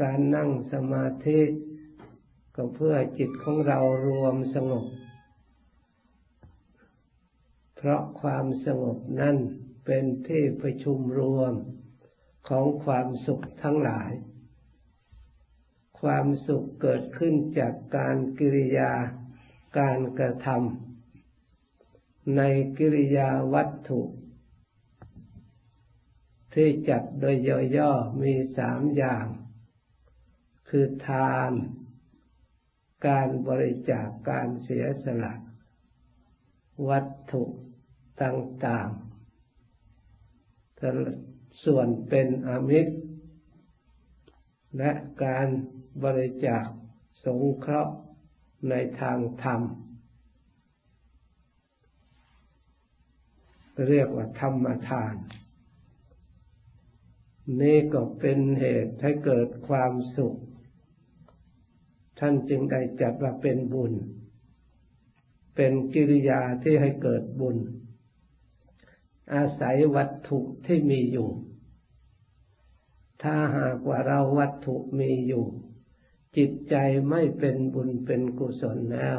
การนั่งสมาธิก็เพื่อจิตของเรารวมสงบ เพราะความสงบนั่นเป็นที่ประชุมรวมของความสุขทั้งหลาย ความสุขเกิดขึ้นจากการกิริยาการกระทำในกิริยาวัตถุ ที่จัดโดยย่อๆมีสามอย่าง คือทาน การบริจาคการเสียสละ วัตถุต่างๆส่วนเป็นอมิตร และการบริจาคสงเคราะห์ในทางธรรม เรียกว่าธรรมทาน นี่ก็เป็นเหตุให้เกิดความสุข ท่านจึงได้จัดว่าเป็นบุญ เป็นกิริยาที่ให้เกิดบุญ อาศัยวัตถุที่มีอยู่ ถ้าหากว่าเราวัตถุมีอยู่ จิตใจไม่เป็นบุญเป็นกุศลแล้ว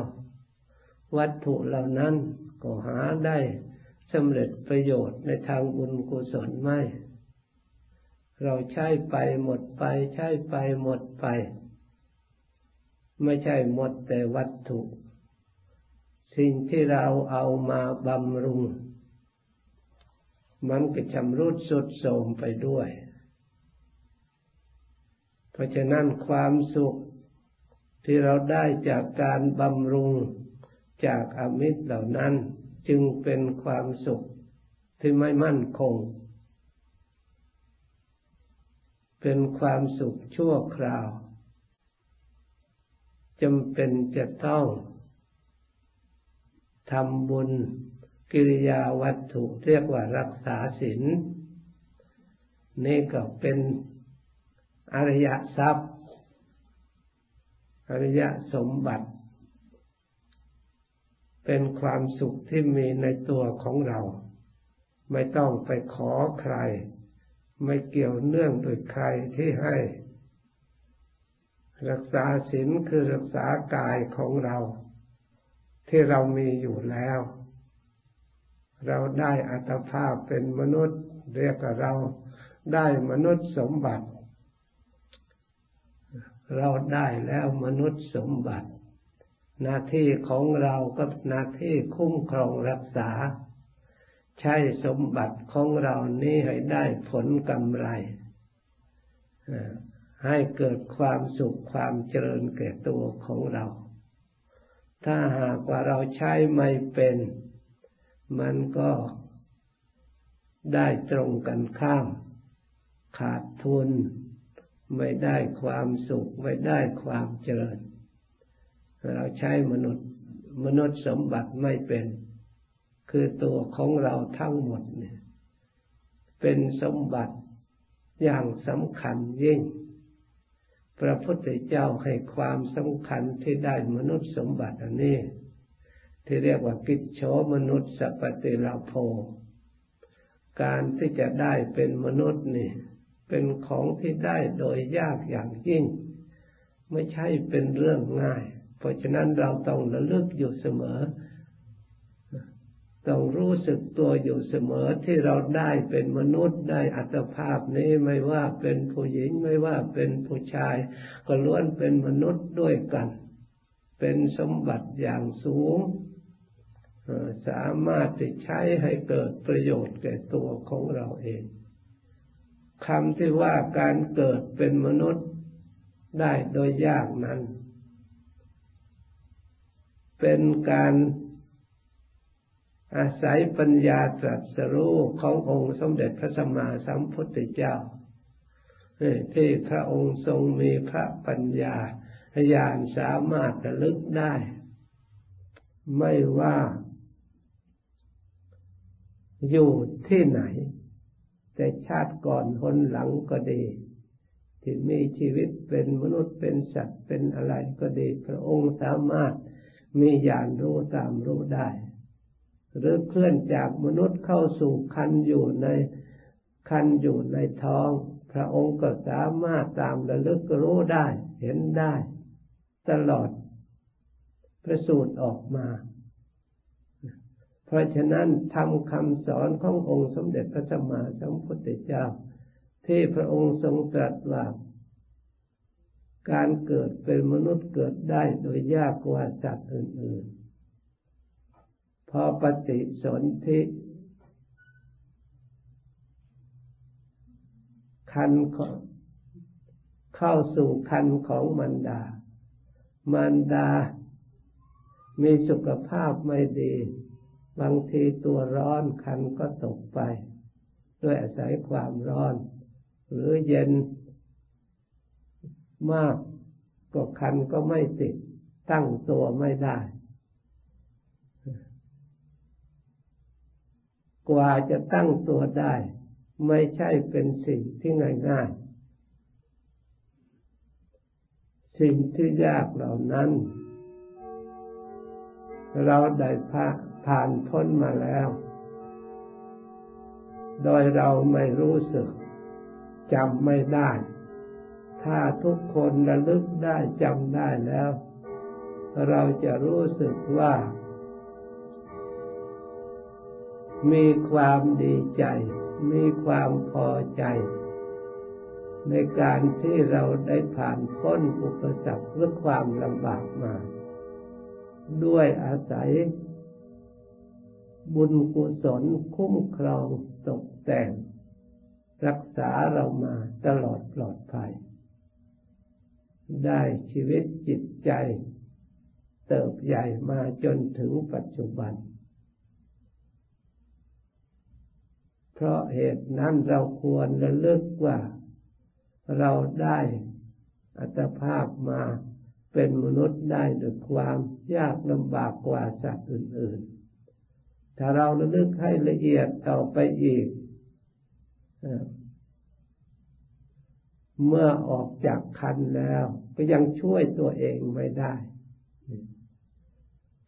วัตถุเหล่านั้นก็หาได้สำเร็จประโยชน์ในทางบุญกุศลไม่ เราใช้ไปหมดไป ใช้ไปหมดไป ไม่ใช่หมดแต่วัตถุ สิ่งที่เราเอามาบำรุง มันก็ชำรุดสุดโทมไปด้วย เพราะฉะนั้นความสุขที่เราได้จากการบำรุงจากอมิตรเหล่านั้นจึงเป็นความสุขที่ไม่มั่นคง เป็นความสุขชั่วคราว จำเป็นจะต้องทำบุญกิริยาวัตถุเรียกว่ารักษาศีลนี่ก็เป็นอริยทรัพย์ อริยสมบัติ เป็นความสุขที่มีในตัวของเรา ไม่ต้องไปขอใคร ไม่เกี่ยวเนื่องโดยใครที่ให้ รักษาศีลคือรักษากายของเรา ที่เรามีอยู่แล้ว เราได้อัตภาพเป็นมนุษย์ เรียกเราได้มนุษย์สมบัติ เราได้แล้วมนุษย์สมบัติ หน้าที่ของเราก็หน้าที่คุ้มครองรักษา ใช้สมบัติของเรานี้ให้ได้ผลกำไร ให้เกิดความสุขความเจริญแก่ตัวของเรา ถ้าหากว่าเราใช้ไม่เป็น มันก็ได้ตรงกันข้าม ขาดทุน ไม่ได้ความสุข ไม่ได้ความเจริญ เราใช้มนุษย์มนุษย์สมบัติไม่เป็น คือตัวของเราทั้งหมดเนี่ย เป็นสมบัติอย่างสำคัญยิ่ง พระพุทธเจ้าให้ความสำคัญที่ได้มนุษย์สมบัติอันนี้ ที่เรียกว่ากิจโฉมนุษย์สัพติลาโภการที่จะได้เป็นมนุษย์นี่ เป็นของที่ได้โดยยากอย่างยิ่ง ไม่ใช่เป็นเรื่องง่าย เพราะฉะนั้นเราต้องระลึกอยู่เสมอ ต้องรู้สึกตัวอยู่เสมอที่เราได้เป็นมนุษย์ได้อัตภาพนี้ไม่ว่าเป็นผู้หญิงไม่ว่าเป็นผู้ชาย ก็ล้วนเป็นมนุษย์ด้วยกัน เป็นสมบัติอย่างสูง สามารถที่ใช้ให้เกิดประโยชน์แก่ตัวของเราเองคำที่ว่าการเกิดเป็นมนุษย์ได้โดยยากนั้น เป็นการ อาศัยปัญญาตรัสรู้ขององค์สมเด็จพระสัมมาสัมพุทธเจ้าที่พระองค์ทรงมีพระปัญญาญาณสามารถระลึกได้ ไม่ว่า อยู่ที่ไหน แต่ชาติก่อนหนหลังก็ดี ที่มีชีวิตเป็นมนุษย์เป็นสัตว์เป็นอะไรก็ดี พระองค์สามารถมีญาณรู้ตามรู้ได้ หรือเคลื่อนจากมนุษย์เข้าสู่คันอยู่ในคันอยู่ในท้อง พระองค์ก็สามารถตามระลึกรู้ได้ เห็นได้ ตลอดประสูตรออกมา เพราะฉะนั้นทำคำสอนขององค์สมเด็จพระสัมมาสัมพุทธเจ้า ที่พระองค์ทรงตรัสว่าการเกิดเป็นมนุษย์เกิดได้โดยยากกว่าสัตว์อื่นๆ พอปฏิสนธิคันเข้าสู่คันของมันดา มันดา มีสุขภาพไม่ดี บางทีตัวร้อนคันก็ตกไป ด้วยอาศัยความร้อน หรือเย็นมากก็คันก็ไม่ติด ตั้งตัวไม่ได้ กว่าจะตั้งตัวได้ ไม่ใช่เป็นสิ่งที่ง่ายๆ สิ่งที่ยากเหล่านั้น เราได้ผ่านพ้นมาแล้ว โดยเราไม่รู้สึกจำไม่ได้ ถ้าทุกคนระลึกได้จำได้แล้ว เราจะรู้สึกว่า มีความดีใจ มีความพอใจ ในการที่เราได้ผ่านพ้นอุปสรรคหรือความลำบากมา ด้วยอาศัย บุญกุศลคุ้มครองตกแต่ง รักษาเรามาตลอดปลอดภัย ได้ชีวิตจิตใจ เติบใหญ่มาจนถึงปัจจุบัน เพราะเหตุนั้นเราควรระลึกว่า เราได้อัตภาพมาเป็นมนุษย์ได้ด้วยความยากลำบากกว่าสัตว์อื่น ๆ ถ้าเราระลึกให้ละเอียดต่อไปอีก เมื่อออกจากคันแล้ว ก็ยังช่วยตัวเองไม่ได้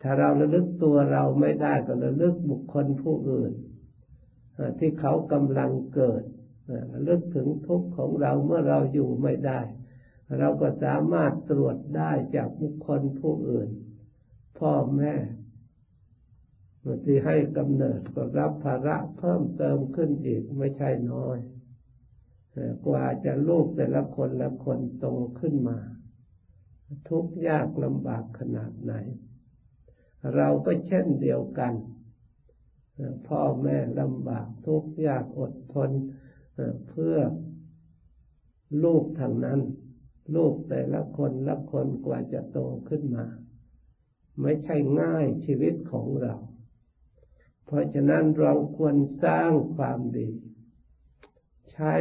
ถ้าเราระลึกตัวเราไม่ได้ก็ระลึกบุคคลผู้อื่น ที่เขากำลังเกิดระลึกถึงทุกข์ของเราเมื่อเราอยู่ไม่ได้ เราก็สามารถตรวจได้จากบุคคลผู้อื่น พ่อแม่ที่ให้กำเนิดก็รับภาระเพิ่มเติมขึ้นอีกไม่ใช่น้อยกว่าจะลูกแต่ละคนละคนโตขึ้นมา ทุกยากลำบากขนาดไหน เราก็เช่นเดียวกัน พ่อแม่ลำบากทุกยากอดทนเพื่อลูกทางนั้น ลูกแต่ละคนละคนกว่าจะโตขึ้นมา ไม่ใช่ง่ายชีวิตของเรา เพราะฉะนั้นเราควรสร้างความดี ใช้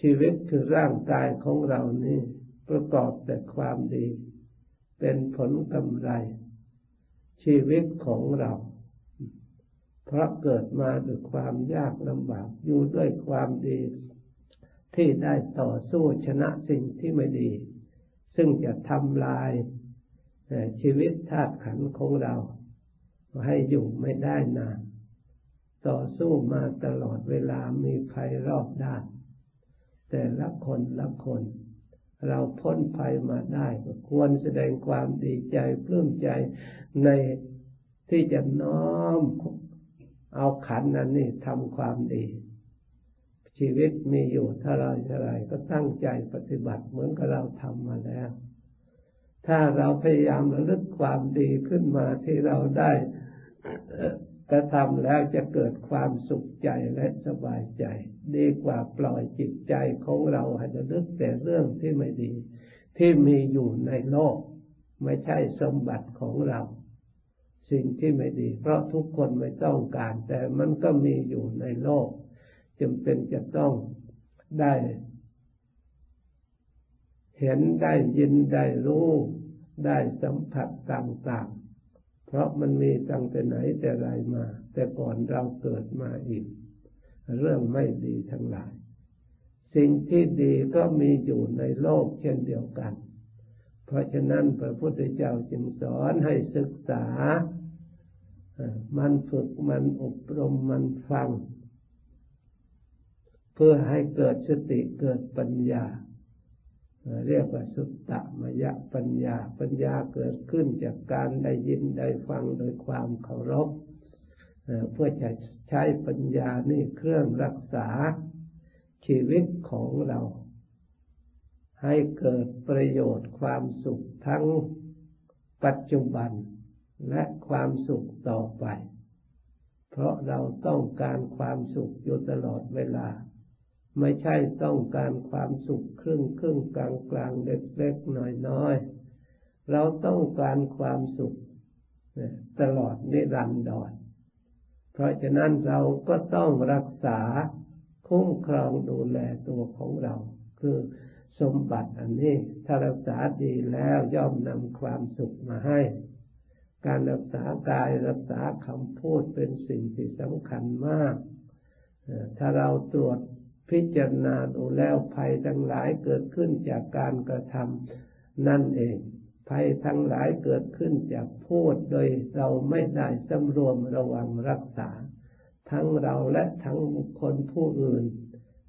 ชีวิตคือร่างกายของเรานี่ ประกอบแต่ความดี เป็นผลกำไร ชีวิตของเรา เพราะเกิดมาด้วยความยากลำบากอยู่ด้วยความดี ที่ได้ต่อสู้ชนะสิ่งที่ไม่ดี ซึ่งจะทำลายชีวิตธาตุขันของเรา ให้อยู่ไม่ได้นาน ต่อสู้มาตลอดเวลามีภัยรอบด้าน แต่ละคนละคน เราพ้นภัยมาได้ก็ควรแสดงความดีใจปลื้มใจในที่จะน้อม เอาขันนั้นนี่ทำความดี ชีวิตมีอยู่ถ้าเราจะไรก็ตั้งใจปฏิบัติเหมือนกับเราทำมาแล้ว ถ้าเราพยายามระลึกความดีขึ้นมาที่เราได้กระทำแล้วจะเกิดความสุขใจและสบายใจ ดีกว่าปล่อยจิตใจของเราให้จะลึกแต่เรื่องที่ไม่ดี ที่มีอยู่ในโลก ไม่ใช่สมบัติของเรา สิ่งที่ไม่ดี เพราะทุกคนไม่ต้องการ แต่มันก็มีอยู่ในโลกจำเป็นจะต้องได้ เห็นได้ยินได้รู้ ได้สัมผัสต่างๆ เพราะมันมีตั้งแต่ไหนแต่ไรมา แต่ก่อนเราเกิดมาอีก เรื่องไม่ดีทั้งหลาย สิ่งที่ดีก็มีอยู่ในโลกเช่นเดียวกัน เพราะฉะนั้นพระพุทธเจ้าจึงสอนให้ศึกษา มันฝึกมันอบรมมันฟัง เพื่อให้เกิดสติเกิดปัญญา เรียกว่าสุตตมยะปัญญา ปัญญาเกิดขึ้นจากการได้ยินได้ฟังโดยความเคารพเพื่อจะใช้ปัญญานี่เครื่องรักษาชีวิตของเรา ให้เกิดประโยชน์ความสุขทั้งปัจจุบัน และความสุขต่อไป เพราะเราต้องการความสุขอยู่ตลอดเวลา ไม่ใช่ต้องการความสุขครึ่งครึ่งกลางกลางเล็กเล็กน้อยน้อยเราต้องการความสุขตลอดนิรันดรเพราะฉะนั้นเราก็ต้องรักษาคุ้มครองดูแลตัวของเรา คือสมบัติอันนี้ถ้ารักษาดีแล้วย่อมนำความสุขมาให้ การรักษากายรักษาคำพูดเป็นสิ่งที่สำคัญมาก ถ้าเราตรวจพิจารณาดูแล้วภัยทั้งหลายเกิดขึ้นจากการกระทำนั่นเอง ภัยทั้งหลายเกิดขึ้นจากพูดโดยเราไม่ได้สำรวมระวังรักษา ทั้งเราและทั้งบุคคลผู้อื่น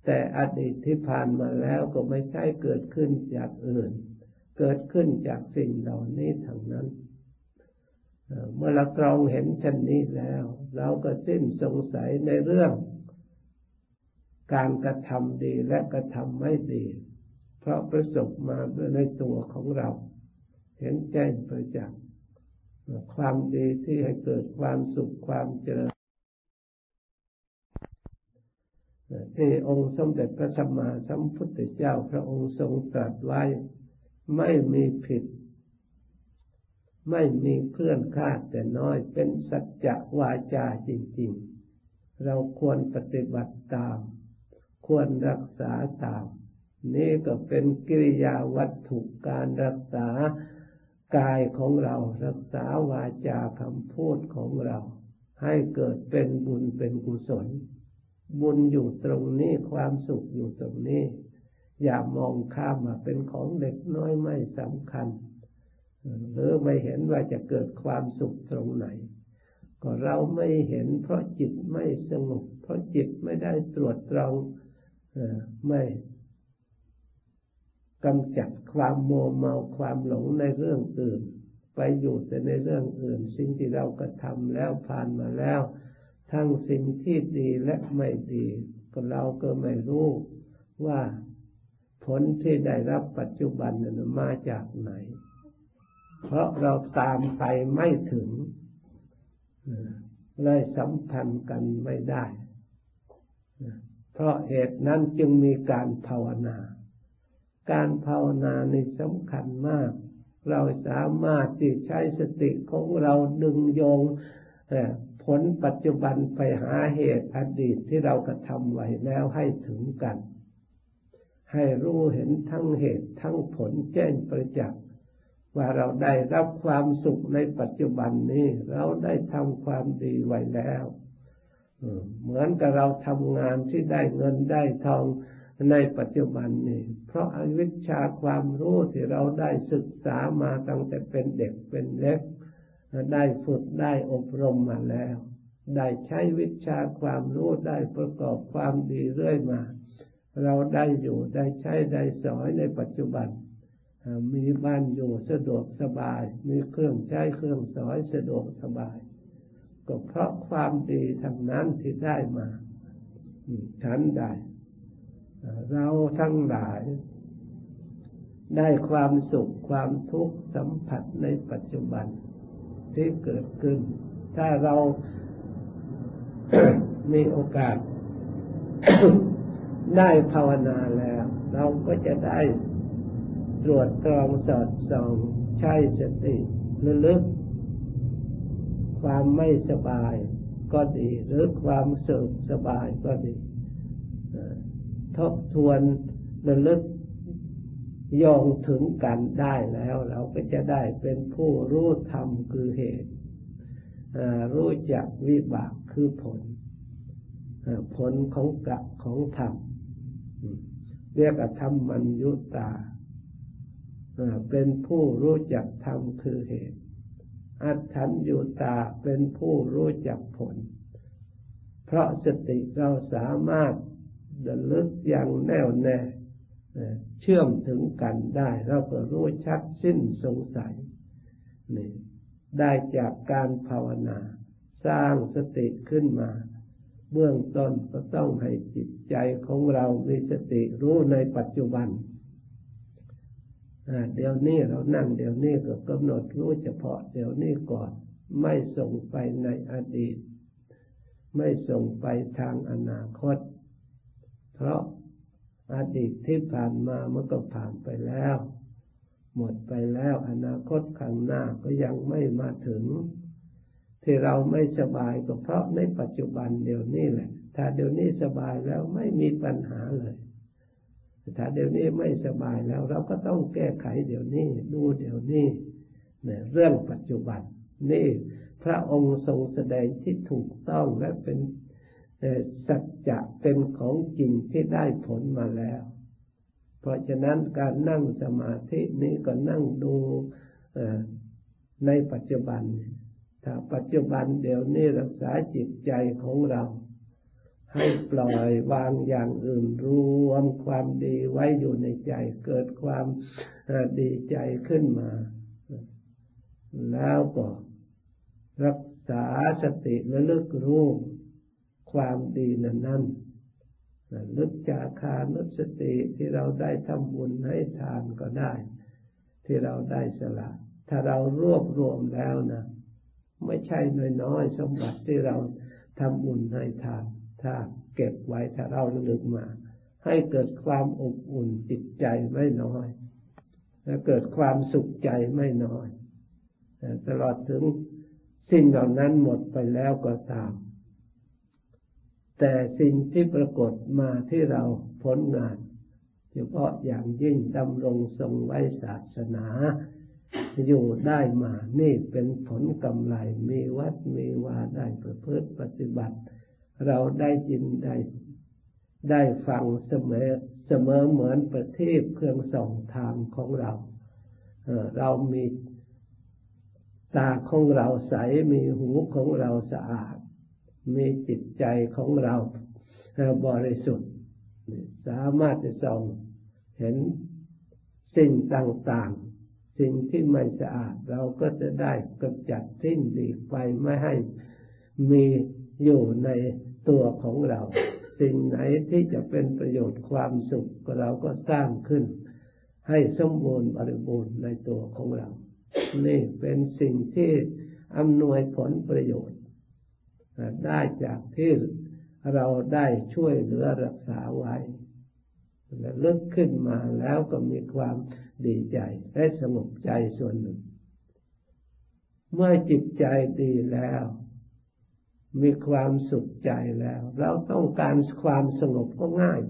แต่อดีตที่ผ่านมาแล้วก็ไม่ใช่เกิดขึ้นจากอื่น เกิดขึ้นจากสิ่งเหล่านี้ทั้งนั้น เมื่อเราตรองเห็นเช่นนี้แล้ว เราก็สิ้นสงสัยในเรื่อง การกระทำดีและกระทำไม่ดี เพราะประสบมาในตัวของเรา เห็นแจ้งประจักษ์ความดีที่ให้เกิดความสุขความเจริญที่องค์สมเด็จพระสัมมาสัมพุทธเจ้าพระองค์ทรงตรัสไว้ ไม่มีผิด ไม่มีเคลื่อนคลาดแต่น้อยเป็นสัจจะวาจาจริง ๆ เราควรปฏิบัติตาม ควรรักษาตาม นี่ก็เป็นกิริยาวัตถุการรักษากายของเรารักษาวาจาคำพูดของเรา ให้เกิดเป็นบุญเป็นกุศล บุญอยู่ตรงนี้ความสุขอยู่ตรงนี้ อย่ามองข้ามมาเป็นของเด็กน้อยไม่สำคัญ หรือไม่เห็นว่าจะเกิดความสุขตรงไหน ก็เราไม่เห็น เพราะจิตไม่สงบเพราะจิตไม่ได้ตรวจตรองไม่กำจัดความโมเมาความหลงในเรื่องอื่น ไปอยู่แต่ในเรื่องอื่น สิ่งที่เรากระทำแล้วผ่านมาแล้ว ทั้งสิ่งที่ดีและไม่ดีก็เราก็ไม่รู้ว่าผลที่ได้รับปัจจุบันนั้นมาจากไหน เพราะเราตามไปไม่ถึงเลยสัมพันธ์กันไม่ได้ เพราะเหตุนั้นจึงมีการภาวนา การภาวนาในสำคัญมาก เราสามารถที่ใช้สติของเราดึงโยงผลปัจจุบันไปหาเหตุอดีตที่เรากระทำไว้แล้วให้ถึงกัน ให้รู้เห็นทั้งเหตุทั้งผลแจ้งประจักษ์ ว่าเราได้รับความสุขในปัจจุบันนี้ เราได้ทำความดีไว้แล้วเหมือนกับเราทำงานที่ได้เงินได้ทองในปัจจุบันนี้เพราะอวิชชาความรู้ที่เราได้ศึกษามาตั้งแต่เป็นเด็กเป็นเล็ก ได้ฝึกได้อบรมมาแล้ว ได้ใช้วิชาความรู้ได้ประกอบความดีเรื่อยมา เราได้อยู่ได้ใช้ได้สอยในปัจจุบัน มีบ้านอยู่สะดวกสบาย มีเครื่องใช้เครื่องสอยสะดวกสบาย ก็เพราะความดีทางนั้นที่ได้มาฉันได้ เราทั้งหลาย ได้ความสุขความทุกข์สัมผัสในปัจจุบันที่เกิดขึ้น ถ้าเรามีโอกาส ได้ภาวนาแล้ว เราก็จะได้ ตรวจตรองสอดส่องใช้สติระลึก ความไม่สบายก็ดี หรือความสุขสบายก็ดีทบทวนระลึกยองถึงกันได้แล้ว เราก็จะได้เป็นผู้รู้ธรรมคือเหตุรู้จักวิบากคือผลผลของกะของธรรมเรียกธรรมมัญยุตา เป็นผู้รู้จักธรรมคือเหตุ อัตถัญยุตาเป็นผู้รู้จักผล เพราะสติเราสามารถระลึกอย่างแน่วแน่เชื่อมถึงกันได้ เราก็รู้ชัดสิ้นสงสัยนี่ได้จากการภาวนา สร้างสติขึ้นมา เบื้องต้นก็ต้องให้จิตใจของเรามีสติรู้ในปัจจุบัน เดี๋ยวนี้เรานั่งเดี๋ยวนี้ก็กำหนดรู้เฉพาะเดี๋ยวนี้ก่อน ไม่ส่งไปในอดีต ไม่ส่งไปทางอนาคต เพราะอดีตที่ผ่านมามันก็ผ่านไปแล้ว หมดไปแล้วอนาคตข้างหน้าก็ยังไม่มาถึง ที่เราไม่สบายก็เพราะในปัจจุบันเดี๋ยวนี้แหละ ถ้าเดี๋ยวนี้สบายแล้วไม่มีปัญหาเลย ถ้าเดี๋ยวนี้ไม่สบายแล้ว เราก็ต้องแก้ไขเดี๋ยวนี้ ดูเดี๋ยวนี้เนี่ยเรื่องปัจจุบัน นี่ พระองค์ทรงแสดงที่ถูกต้องและเป็นสัจจะเป็นของจริงที่ได้ผลมาแล้ว เพราะฉะนั้นการนั่งสมาธินี้ก็นั่งดูในปัจจุบันถ้าปัจจุบันเดี๋ยวนี้รักษาจิตใจของเรา ให้ปล่อยวางอย่างอื่นรวมความดีไว้อยู่ในใจ เกิดความดีใจขึ้นมา แล้วก็รักษาสติและลึกรู้ความดีนั้นนั้นลึกจากคานุสติที่เราได้ทำบุญให้ทานก็ได้ ที่เราได้สละ ถ้าเรารวบรวมแล้วนะ ไม่ใช่น้อยๆสมบัติที่เราทำบุญให้ทาน ถ้าเก็บไว้ถ้าเราลึกมา ให้เกิดความอบอุ่นจิตใจไม่น้อย และเกิดความสุขใจไม่น้อยตลอดถึงสิ่งเหล่านั้นหมดไปแล้วก็ตาม แต่สิ่งที่ปรากฏมาที่เราผลงานเฉพาะอย่างยิ่งดำรงทรงไว้ศาสนา อยู่ได้มานี่เป็นผลกำไรมีวัดมีวาได้ประพฤติปฏิบัติ เราได้ยินได้ได้ฟังเสมอเสมอเหมือนประเทีปเครื่องส่องทางของเราเเรามีตาของเราใส มีหูของเราสะอาด มีจิตใจของเราบริสุทธิ์ สามารถจะส่องเห็นสิ่งต่างๆ สิ่งที่ไม่สะอาด เราก็จะได้กำจัดทิ้งดีไปไม่ให้มีอยู่ใน ตัวของเรา สิ่งไหนที่จะเป็นประโยชน์ความสุขเราก็สร้างขึ้น ให้สมบูรณ์บริบูรณ์ในตัวของเรา นี่เป็นสิ่งที่อำนวยผลประโยชน์ ได้จากที่เราได้ช่วยเหลือรักษาไว้และลึกขึ้นมาแล้วก็มีความดีใจและสงบใจส่วนหนึ่ง เมื่อจิตใจดีแล้ว มีความสุขใจแล้ว เราต้องการความสงบก็ง่าย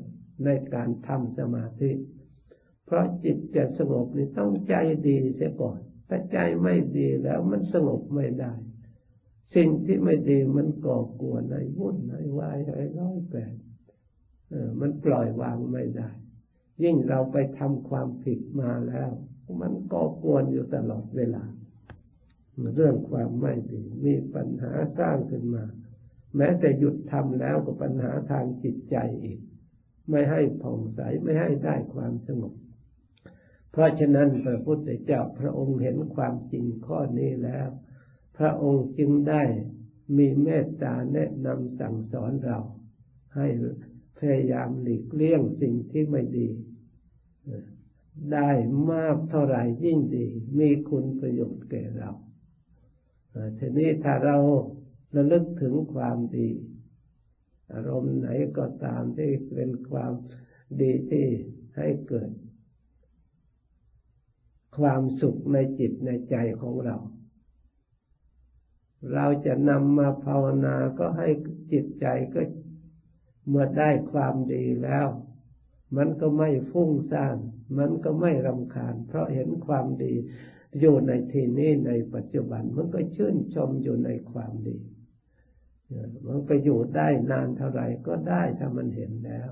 ในการทำสมาธิ เพราะจิตจะสงบนี่ต้องใจดีเสียก่อน ถ้าใจไม่ดีแล้วมันสงบไม่ได้ สิ่งที่ไม่ดีมันก่อกวนในวุ่นในวายในร้อยแปดเออมันปล่อยวางไม่ได้ ยิ่งเราไปทำความผิดมาแล้ว มันก่อกวนอยู่ตลอดเวลา เรื่องความไม่ดีมีปัญหาสร้างขึ้นมา แม้แต่หยุดทำแล้วก็ปัญหาทางจิตใจอีก ไม่ให้ผ่องใสไม่ให้ได้ความสงบเพราะฉะนั้นพระพุทธเจ้าพระองค์เห็นความจริงข้อนี้แล้ว พระองค์จึงได้มีเมตตาแนะนำสั่งสอนเรา ให้พยายามหลีกเลี่ยงสิ่งที่ไม่ดี ได้มากเท่าไหร่ยิ่งดี มีคุณประโยชน์แก่เรา ทีนี้ถ้าเราระลึกถึงความดี อารมณ์ไหนก็ตามที่เป็นความดีที่ให้เกิด ความสุขในจิตในใจของเรา เราจะนำมาภาวนาก็ให้จิตใจก็เมื่อได้ความดีแล้ว มันก็ไม่ฟุ้งซ่าน มันก็ไม่รำคาญ เพราะเห็นความดี อยู่ในที่นี้ในปัจจุบันมันก็ชื่นชมอยู่ในความดีมันก็อยู่ได้นานเท่าไหร่ก็ได้ถ้ามันเห็นแล้ว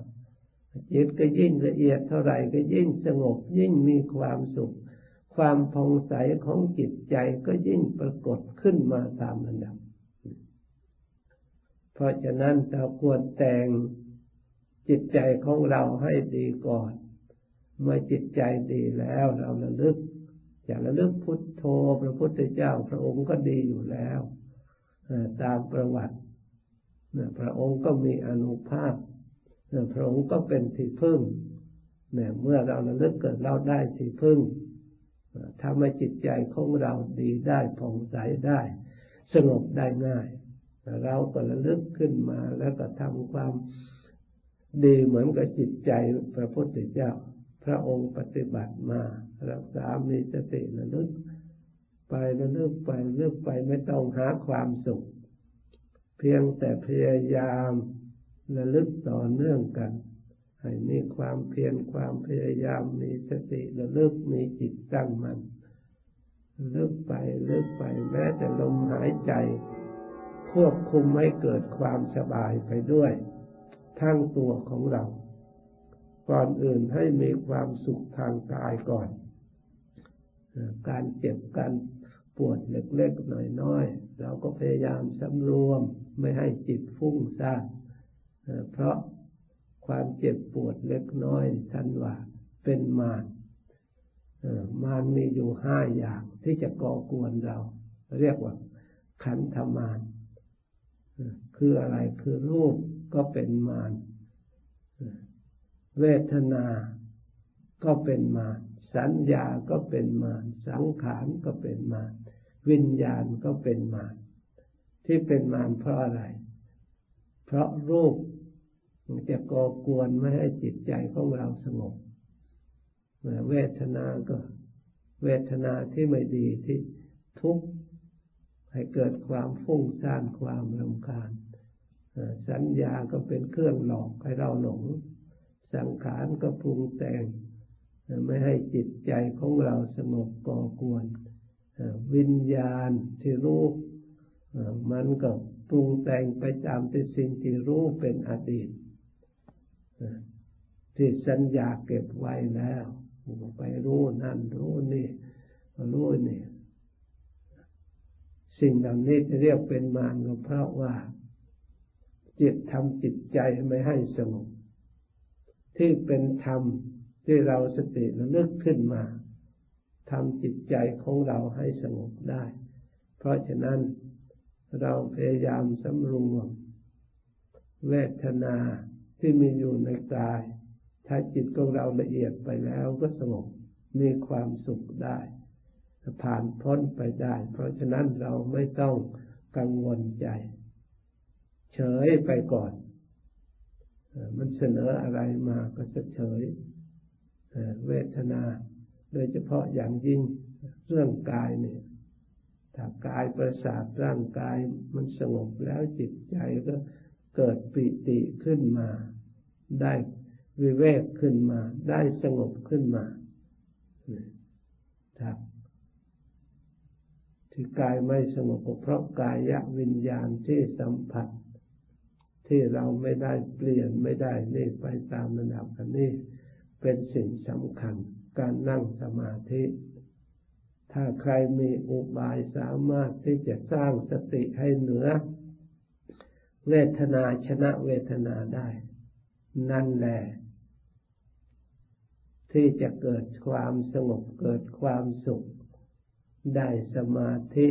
จิตก็ยิ่งละเอียดเท่าไหร่ก็ยิ่งสงบยิ่งมีความสุข ความผ่องใสของจิตใจก็ยิ่งปรากฏขึ้นมาตามลำดับ เพราะฉะนั้นเราควรแต่งจิตใจของเราให้ดีก่อน เมื่อจิตใจดีแล้วเราระลึก จะระลึกพุทโธพระพุทธเจ้า พระองค์ก็ดีอยู่แล้วตามประวัติพระองค์ก็มีอนุภาพพระองค์ก็เป็นที่พึ่งเนี่ยเมื่อเราระลึกเกิดเราได้ที่พึ่งทำให้จิตใจของเราดีได้ผ่องใสได้ สงบได้ง่าย เราก็ระลึกขึ้นมาแล้วก็ทำความดีเหมือนกับจิตใจพระพุทธเจ้า ระองค์ปฏิบัติมา รักษามีสติระลึก ไประลึกไประลึกไปไม่ต้องหาความสุข เพียงแต่พยายามระลึกต่อเนื่องกัน ให้มีความเพียรความพยายามมีสติระลึกมีจิตตั้งมัน่นลึกไปลึกไปแม้แต่ลมหายใจ ควบคุมให้เกิดความสบายไปด้วย ทั้งตัวของเรา ก่อนอื่นให้มีความสุขทางกายก่อน การเจ็บการปวดเล็กๆน้อยๆเราก็พยายามสำรวมไม่ให้จิตฟุ้งซ่านเพราะความเจ็บปวดเล็กน้อยท่านว่าเป็นมารมารมีอยู่ห้าอย่างที่จะก่อกวนเรา เรียกว่า ขันธมารคืออะไรคือรูปก็เป็นมาร เวทนาก็เป็นมารสัญญาก็เป็นมารสังขารก็เป็นมารวิญญาณก็เป็นมารที่เป็นมารเพราะอะไร เพราะรูปมันจะก่อกวนไม่ให้จิตใจของเราสงบเวทนาก็ เวทนาที่ไม่ดีที่ทุกข์ให้เกิดความฟุ้งซ่านความรำคาญสัญญาก็เป็นเครื่องหลอกให้เราหลง สังขารก็ปรุงแต่งไม่ให้จิตใจของเราสงบก่อกวนวิญญาณที่รู้มันก็ปรุงแต่งไปตามที่สิ่งที่รู้เป็นอดีตที่สัญญาเก็บไว้แล้วไปรู้นั่นรู้นี่รู้นี่สิ่งเหล่านี้จะเรียกเป็นมารก็เพราะว่าจิตทำจิตใจไม่ให้สงบ ที่เป็นธรรมที่เราสติระลึกขึ้นมาทำจิตใจของเราให้สงบได้ เพราะฉะนั้นเราพยายามสำรวมเวทนาที่มีอยู่ในกาย ถ้าจิตของเราละเอียดไปแล้วก็สงบมีความสุขได้ ผ่านพ้นไปได้ เพราะฉะนั้นเราไม่ต้องกังวลใจ เฉยไปก่อน มันเสนออะไรมาก็เฉยเวทนา โดยเฉพาะอย่างยิ่งเรื่องกายเนี่ยถ้ากายประสาทร่างกายมันสงบแล้วจิตใจก็เกิดปิติขึ้นมา ได้วิเวกขึ้นมา ได้สงบขึ้นมาครับที่กายไม่สงบเพราะกายวิญญาณที่สัมผัส ที่เราไม่ได้เปลี่ยนไม่ได้นี่ไปตามระดับอันนี้เป็นสิ่งสำคัญ การนั่งสมาธิ ถ้าใครมีอุบายสามารถที่จะสร้างสติให้เหนือ เวทนาชนะเวทนาได้ นั่นแหละที่จะเกิดความสงบเกิดความสุข ได้สมาธิ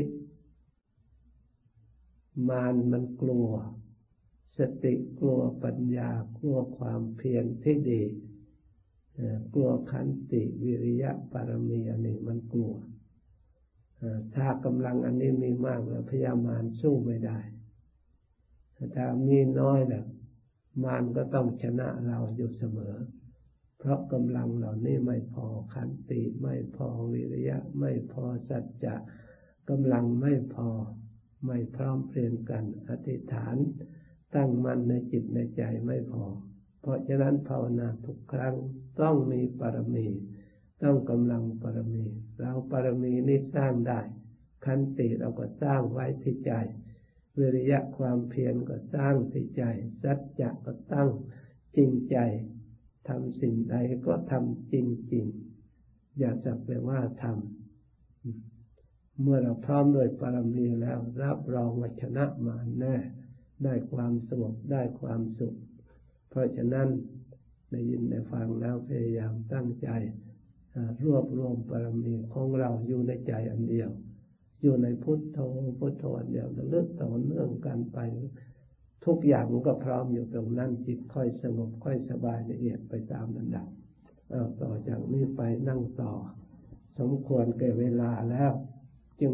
มานมันกลัว สติกลัวปัญญากลัวความเพียรที่ดีกลัวขันติวิริยะปารมีอันนี้มันกลัวถ้ากำลังอันนี้มีมากแล้วพยามารสู้ไม่ได้ถ้ามีน้อยนะมารก็ต้องชนะเราอยู่เสมอ เพราะกำลังเหล่านี้ไม่พอขันติไม่พอวิริยะ ไม่พอสัจจะกำลังไม่พอ ไม่พร้อมเพรียงกันอธิษฐาน ตั้งมั่นในจิตในใจไม่พอ เพราะฉะนั้นภาวนาทุกครั้งต้องมีปรมี ต้องกำลังปรมี เราปรมีนี้สร้างได้ขันติเราก็สร้างไว้ที่ใจ วิริยะความเพียรก็ตั้างที่ใจ สัจจะก็ตั้งจริงใจทำสิ่งใดก็ทำจริงจริงอย่าจะไปว่าทำเมื่อเราพร้อมโดยปรมีแล้ว รับรองวัชนะมาแน่ ได้ความสงบได้ความสุข เพราะฉะนั้นได้ยินได้ฟังแล้วพยายามตั้งใจรวบรวมบารมีของเราอยู่ในใจอันเดียว อยู่ในพุทโธพุทโธอันเดียวเลือกต่อเนื่องกันไป ทุกอย่างมันก็พร้อมอยู่ตรงนั้นจิตค่อยสงบค่อยสบายละเอียดไปตามลำดับต่อจากนี้ไปนั่งต่อ สมควรแก่เวลาแล้ว จึง